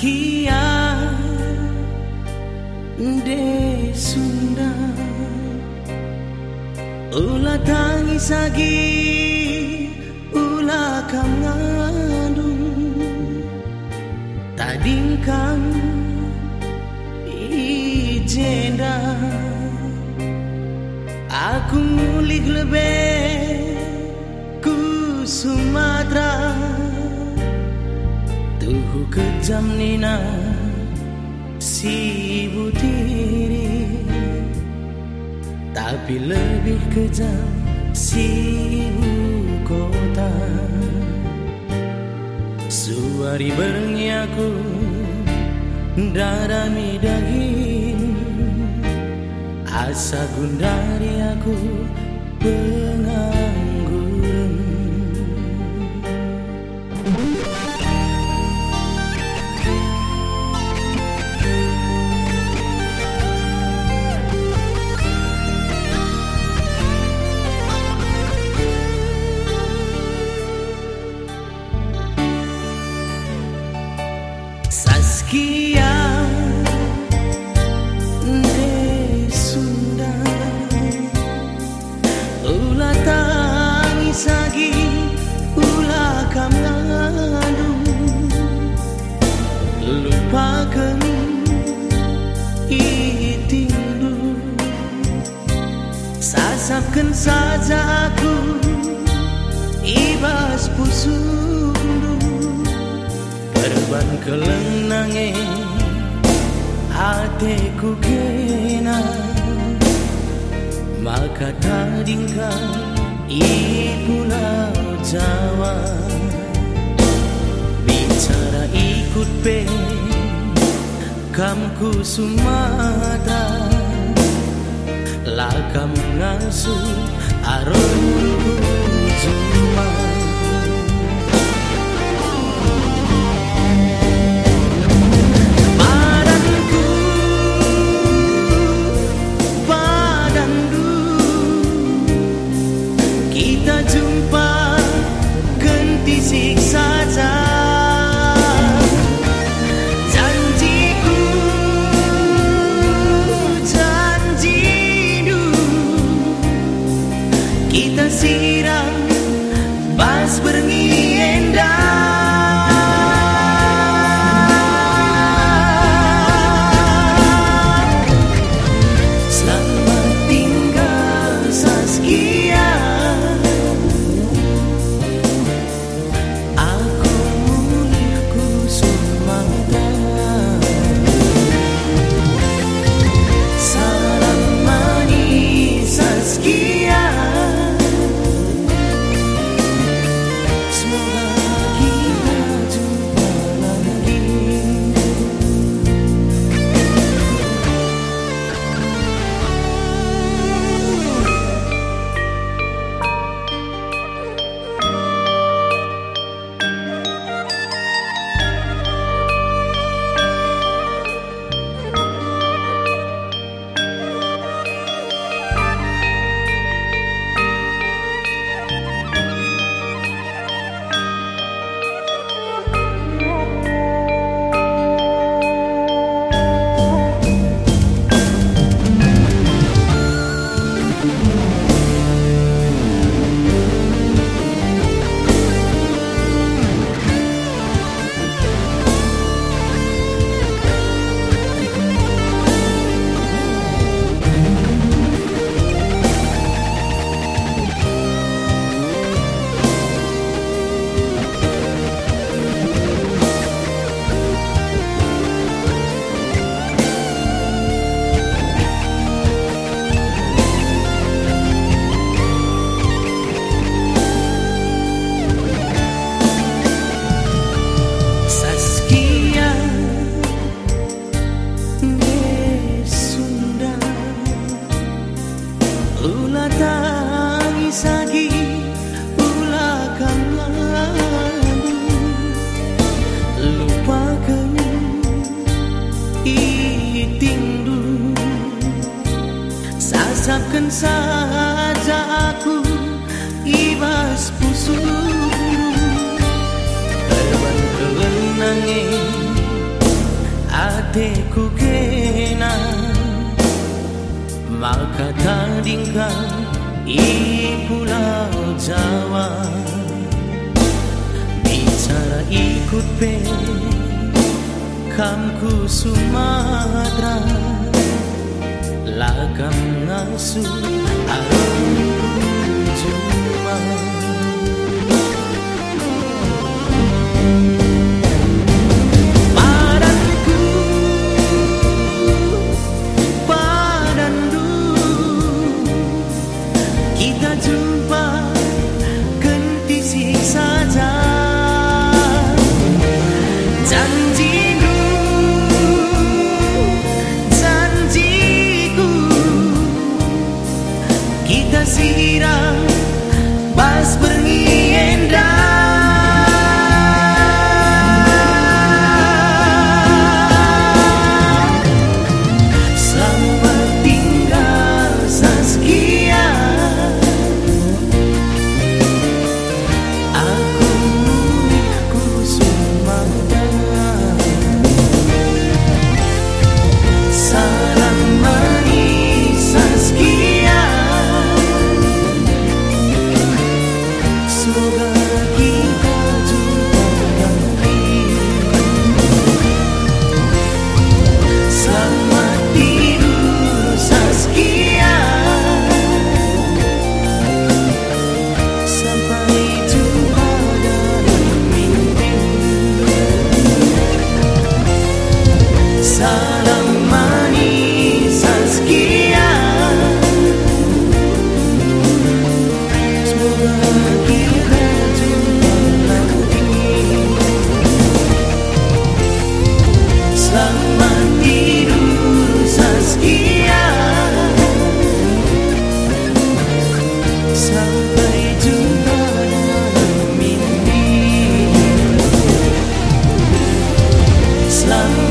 Saskia de Sunda. Ula tangis lagi Ula kam ngandung Tadingkang Ijenda. Aku ngulik lebih Ku Sumatera Tuhu kejam nina Si butiri Tapi lebih kejam Si ibu kota. Suari bernyaku Dada daging. Asa gundari aku Pengangguran Lupakan itindu Sasapkan saja aku Ibas pusundu Perban kelenange Hatiku kena. Maka tadingkan I pulau Jawa. Bicara ikut pe Kamku Sumatera Lakam ngasuh Arunku Jumat Padanku Padandu Kita jumpa Kentisik saja Sasapkan saja aku Ibas pusuh Terbang kelenangi hatiku kena. Maka tandingkan i pulau Jawa Bicara ikut pe Kamku Sumatera lagang asu aroma when and I love